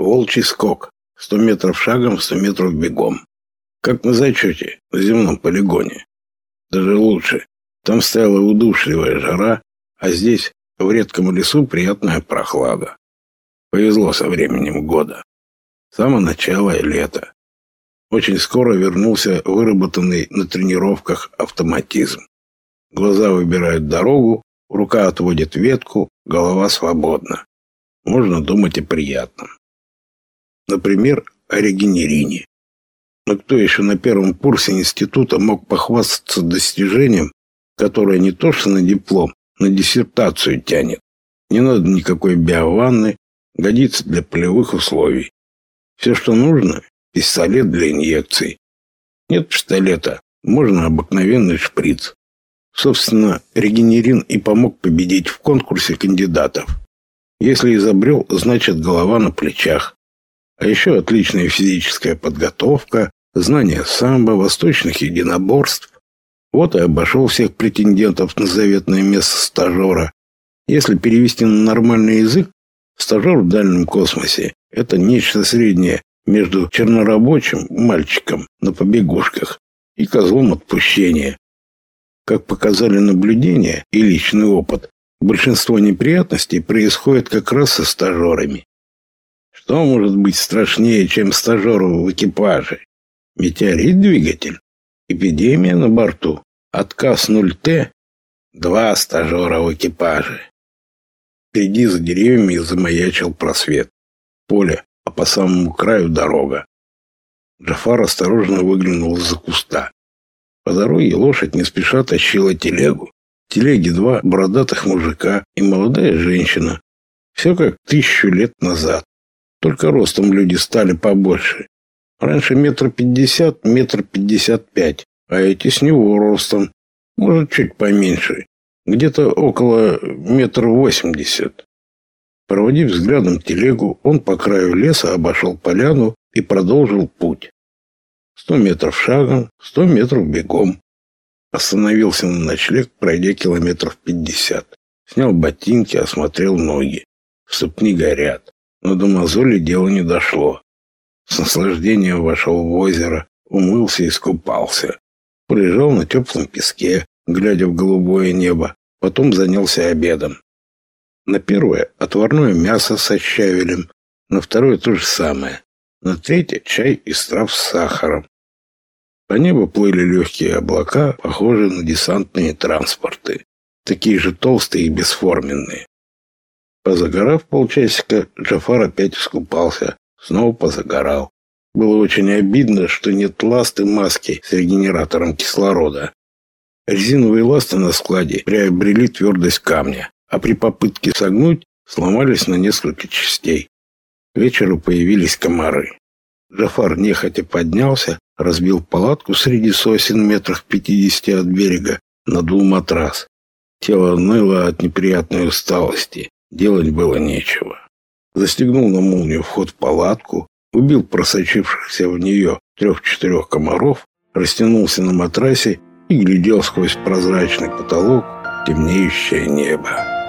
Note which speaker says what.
Speaker 1: Волчий скок. Сто метров шагом, сто метров бегом. Как на зачете, на земном полигоне. Даже лучше. Там стояла удушливая жара, а здесь, в редком лесу, приятная прохлада. Повезло со временем года. Само начало лета. Очень скоро вернулся выработанный на тренировках автоматизм. Глаза выбирают дорогу, рука отводит ветку, голова свободна. Можно думать о приятном. Например, о регенерине. Но кто еще на первом курсе института мог похвастаться достижением, которое не то что на диплом, на диссертацию тянет? Не надо никакой биованны, годится для полевых условий. Все, что нужно, пистолет для инъекций. Нет пистолета, можно обыкновенный шприц. Собственно, регенерин и помог победить в конкурсе кандидатов. Если изобрел, значит голова на плечах. А еще отличная физическая подготовка, знание самбо, восточных единоборств. Вот и обошел всех претендентов на заветное место стажера. Если перевести на нормальный язык, стажер в дальнем космосе – это нечто среднее между чернорабочим мальчиком на побегушках и козлом отпущения. Как показали наблюдения и личный опыт, большинство неприятностей происходит как раз со стажерами. Что может быть страшнее, чем стажеру в экипаже? Метеорит-двигатель? Эпидемия на борту? Отказ 0Т? Два стажера в экипаже. Впереди за деревьями замаячил просвет. Поле, а по самому краю дорога. Джафар осторожно выглянул из-за куста. По дороге лошадь не спеша тащила телегу. В телеге два бородатых мужика и молодая женщина. Все как тысячу лет назад. Только ростом люди стали побольше. Раньше метр пятьдесят, метр пятьдесят пять, а эти с него ростом. Может, чуть поменьше. Где-то около метр восемьдесят. Проводив взглядом телегу, он по краю леса обошел поляну и продолжил путь. Сто метров шагом, сто метров бегом. Остановился на ночлег, пройдя километров пятьдесят. Снял ботинки, осмотрел ноги. Ступни горят. Но до мозоли дело не дошло. С наслаждением вошел в озеро, умылся и искупался. Полежал на теплом песке, глядя в голубое небо. Потом занялся обедом. На первое – отварное мясо со щавелем, на второе – то же самое, на третье – чай из трав с сахаром. По небу плыли легкие облака, похожие на десантные транспорты, такие же толстые и бесформенные. Позагорав полчасика, Джафар опять искупался, снова позагорал. Было очень обидно, что нет ласты маски с регенератором кислорода. Резиновые ласты на складе приобрели твердость камня а при попытке согнуть сломались на несколько частей. К вечеру появились комары. Джафар нехотя поднялся, разбил палатку среди сосен метрах пятидесяти от берега, надул матрас. Тело ныло от неприятной усталости. Делать было нечего. Застегнул на молнию вход в палатку, убил просочившихся в нее трех-четырех комаров, растянулся на матрасе и глядел сквозь прозрачный потолок темнеющее небо.